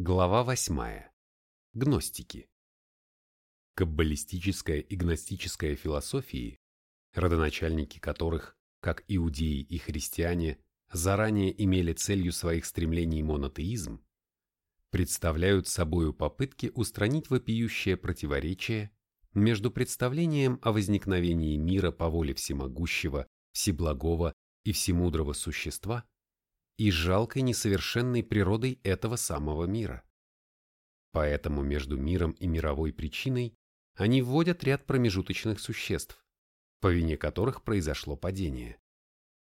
Глава 8. Гностики. Каббалистическая и гностическая философии, родоначальники которых, как иудеи и христиане, заранее имели целью своих стремлений монотеизм, представляют собою попытки устранить вопиющее противоречие между представлением о возникновении мира по воле всемогущего, всеблагого и всемудрого существа и жалкой несовершенной природой этого самого мира. Поэтому между миром и мировой причиной они вводят ряд промежуточных существ, по вине которых произошло падение.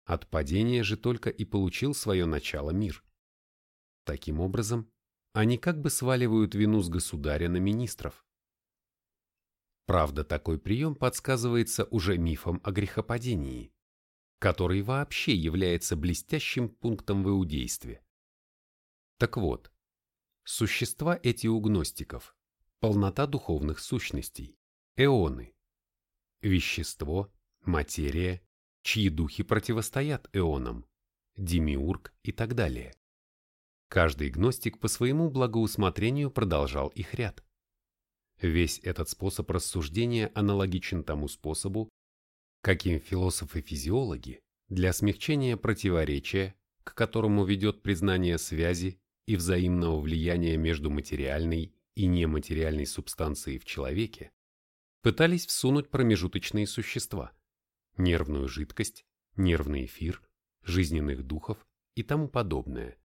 От падения же только и получил свое начало мир. Таким образом, они как бы сваливают вину с государя на министров. Правда, такой прием подсказывается уже мифом о грехопадении, который вообще является блестящим пунктом в иудействе. Так вот, существа эти у гностиков – полнота духовных сущностей, эоны, вещество, материя, чьи духи противостоят эонам, демиург и так далее. Каждый гностик по своему благоусмотрению продолжал их ряд. Весь этот способ рассуждения аналогичен тому способу, каким философы-физиологи для смягчения противоречия, к которому ведет признание связи и взаимного влияния между материальной и нематериальной субстанцией в человеке, пытались всунуть промежуточные существа – нервную жидкость, нервный эфир, жизненных духов и тому подобное.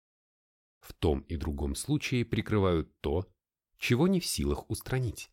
В том и другом случае прикрывают то, чего не в силах устранить.